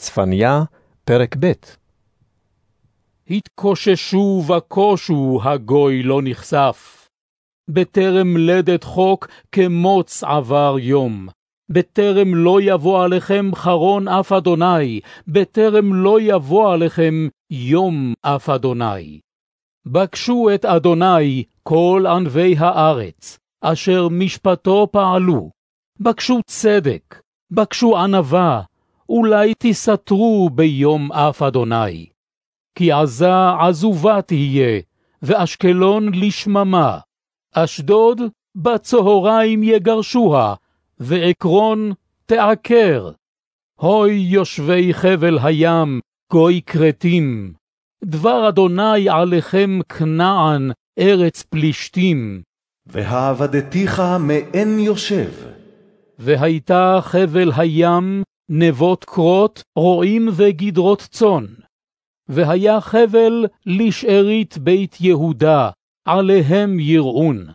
צפניה, פרק ב' התקוששו וקושו הגוי לא נחשף. בטרם לדת חוק כמוץ עבר יום. בטרם לא יבוא עליכם חרון אף אדוני, בטרם לא יבוא עליכם יום אף אדוני. בקשו את אדוני כל ענבי הארץ, אשר משפטו פעלו. בקשו צדק, בקשו ענווה, אולי תסתרו ביום אף אדוני. כי עזה עזובה תהיה, ואשקלון לשממה. אשדוד בצהריים יגרשוה, ועקרון תעקר. הוי יושבי חבל הים, גוי כרתים. דבר אדוני עליכם כנען, ארץ פלישתים. והעבדתיך מאין יושב. והייתה חבל הים נבות קרות, רועים וגדרות צאן. והיה חבל לשארית בית יהודה, עליהם יראון.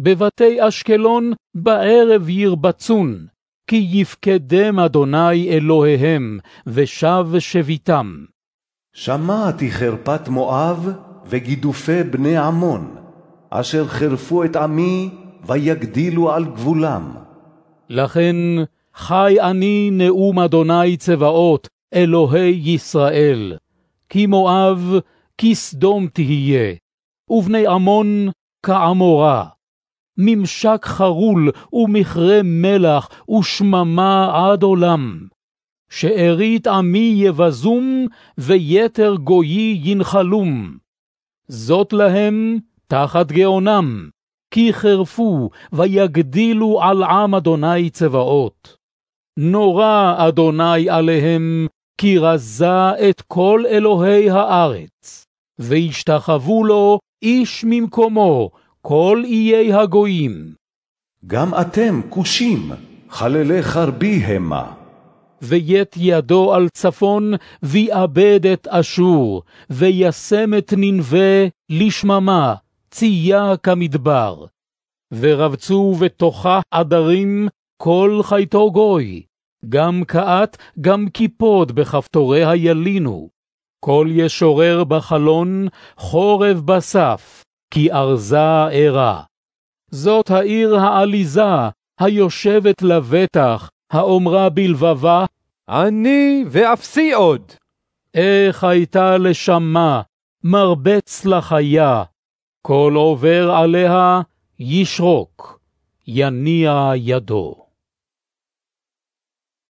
בבתי אשקלון בערב ירבצון, כי יפקדם אדוני אלוהיהם, ושב שביתם. שמעתי חרפת מואב וגידופי בני עמון, אשר חרפו את עמי ויגדילו על גבולם. לכן חי אני נאום אדוני צבאות, אלוהי ישראל. כי מואב כסדום תהיה, ובני עמון כעמורה. ממשק חרול ומכרה מלח ושממה עד עולם. שארית עמי יבזום, ויתר גויי ינחלום. זאת להם תחת גאונם, כי חרפו ויגדילו על עם אדוני צבאות. נורא אדוני עליהם, כי רזה את כל אלוהי הארץ, וישתחוו לו איש ממקומו, כל איי הגויים. גם אתם כושים, חללי חרבי המה. וית ידו על צפון, ויאבד את אשור, וישם את ננבה לשממה, צייה כמדבר. ורבצו בתוכה עדרים, כל חייתו גוי, גם קאת, גם קיפוד בכפתוריה ילינו. כל ישורר בחלון, חורב בסף, כי ארזה ערה. זאת העיר העליזה, היושבת לבטח, האומרה בלבבה, אני ואפסי עוד. איך הייתה לשמה, מרבץ לחיה, כל עובר עליה ישרוק, יניע ידו.